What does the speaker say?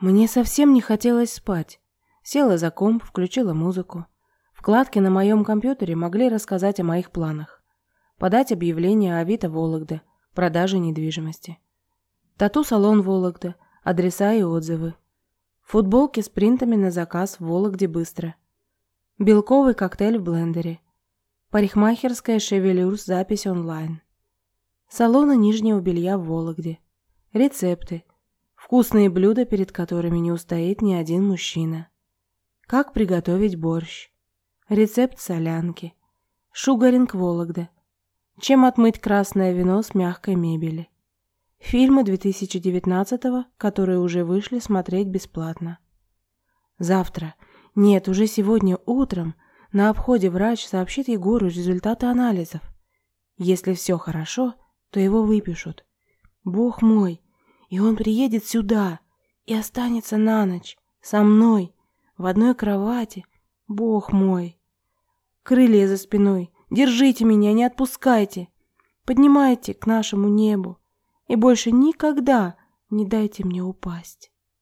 Мне совсем не хотелось спать. Села за комп, включила музыку. Вкладки на моем компьютере могли рассказать о моих планах. Подать объявление Авито Вологда, продаже недвижимости. Тату-салон Вологда, адреса и отзывы. Футболки с принтами на заказ в Вологде быстро. Белковый коктейль в блендере. Парикмахерская шевелюр запись онлайн. Салоны нижнего белья в Вологде. Рецепты. Вкусные блюда, перед которыми не устоит ни один мужчина. Как приготовить борщ. Рецепт солянки. Шугаринг Вологда. Чем отмыть красное вино с мягкой мебели. Фильмы 2019 которые уже вышли смотреть бесплатно. Завтра, нет, уже сегодня утром, на обходе врач сообщит Егору результаты анализов. Если все хорошо, то его выпишут. Бог мой, и он приедет сюда и останется на ночь со мной в одной кровати. Бог мой. Крылья за спиной. Держите меня, не отпускайте. Поднимайте к нашему небу и больше никогда не дайте мне упасть.